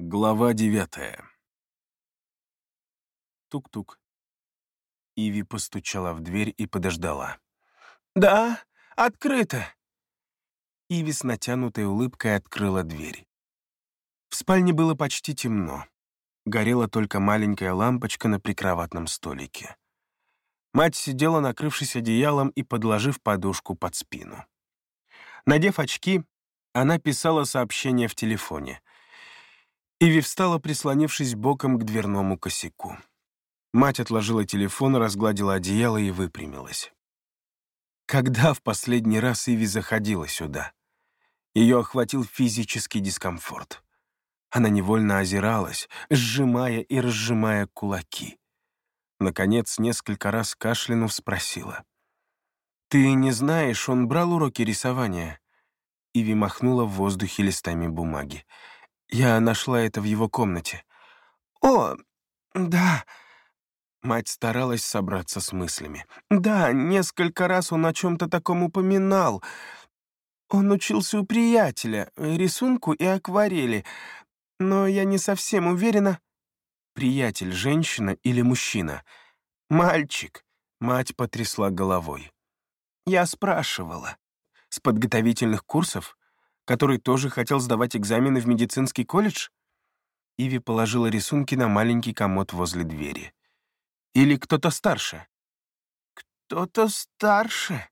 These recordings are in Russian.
Глава девятая. Тук-тук. Иви постучала в дверь и подождала. «Да, открыто!» Иви с натянутой улыбкой открыла дверь. В спальне было почти темно. Горела только маленькая лампочка на прикроватном столике. Мать сидела, накрывшись одеялом и подложив подушку под спину. Надев очки, она писала сообщение в телефоне. Иви встала, прислонившись боком к дверному косяку. Мать отложила телефон, разгладила одеяло и выпрямилась. Когда в последний раз Иви заходила сюда? Ее охватил физический дискомфорт. Она невольно озиралась, сжимая и разжимая кулаки. Наконец, несколько раз кашлянув спросила. «Ты не знаешь, он брал уроки рисования?» Иви махнула в воздухе листами бумаги. «Я нашла это в его комнате». «О, да...» Мать старалась собраться с мыслями. «Да, несколько раз он о чем-то таком упоминал. Он учился у приятеля, рисунку и акварели, но я не совсем уверена...» «Приятель, женщина или мужчина?» «Мальчик», — мать потрясла головой. «Я спрашивала». «С подготовительных курсов? Который тоже хотел сдавать экзамены в медицинский колледж?» Иви положила рисунки на маленький комод возле двери. «Или кто-то старше?» «Кто-то старше?»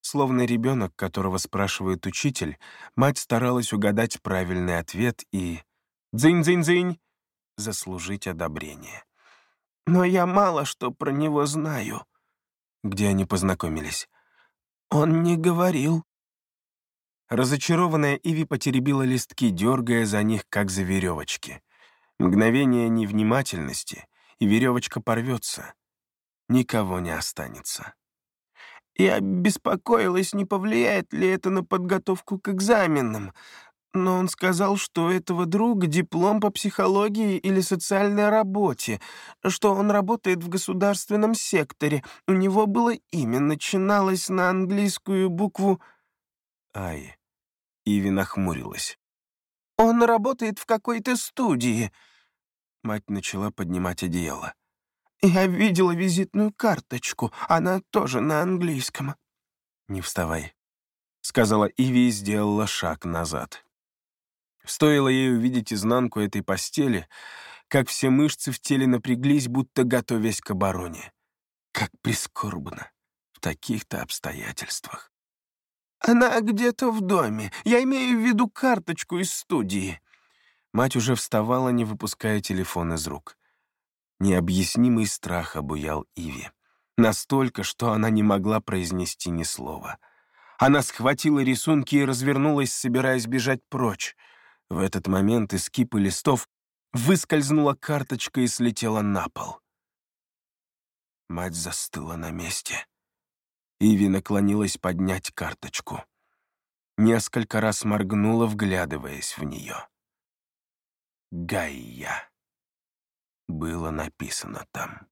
Словно ребенок, которого спрашивает учитель, мать старалась угадать правильный ответ и... «Дзынь-дзынь-дзынь!» заслужить одобрение. «Но я мало что про него знаю». Где они познакомились? «Он не говорил». Разочарованная Иви потеребила листки, дергая за них, как за веревочки. Мгновение невнимательности, и веревочка порвется. Никого не останется. Я беспокоилась, не повлияет ли это на подготовку к экзаменам, но он сказал, что у этого друга диплом по психологии или социальной работе, что он работает в государственном секторе. У него было имя, начиналось на английскую букву «Ай». Иви нахмурилась. «Он работает в какой-то студии». Мать начала поднимать одеяло. «Я видела визитную карточку, она тоже на английском». «Не вставай», — сказала Иви и сделала шаг назад. Стоило ей увидеть изнанку этой постели, как все мышцы в теле напряглись, будто готовясь к обороне. Как прискорбно в таких-то обстоятельствах. «Она где-то в доме. Я имею в виду карточку из студии». Мать уже вставала, не выпуская телефон из рук. Необъяснимый страх обуял Иви. Настолько, что она не могла произнести ни слова. Она схватила рисунки и развернулась, собираясь бежать прочь. В этот момент из кипы листов выскользнула карточка и слетела на пол. Мать застыла на месте. Иви наклонилась поднять карточку. Несколько раз моргнула, вглядываясь в нее. «Гайя» было написано там.